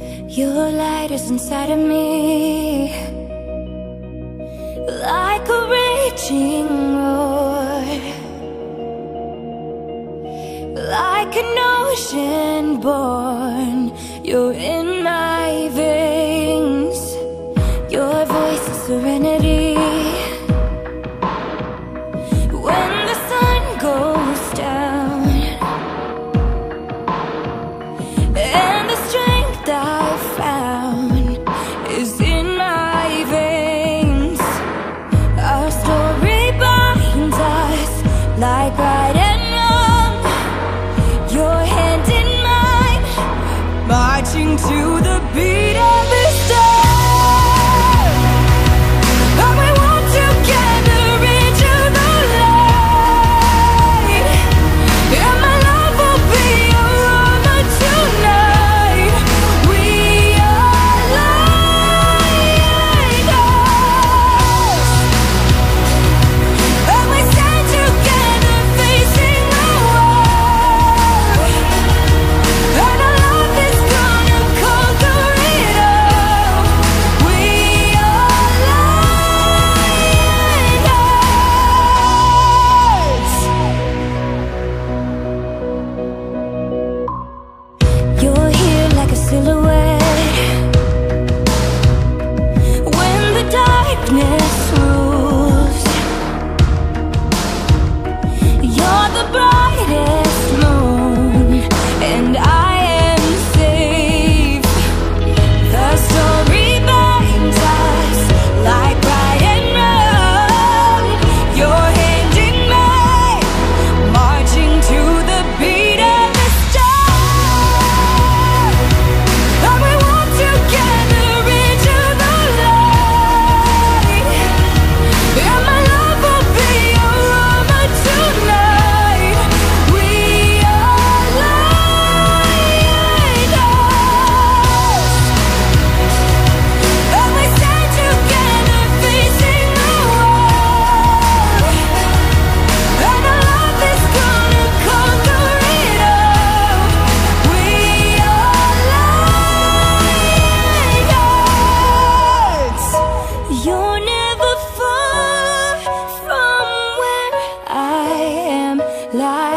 Your light is inside of me. Like a raging roar. Like an ocean born. You're in my marching to the beat. life.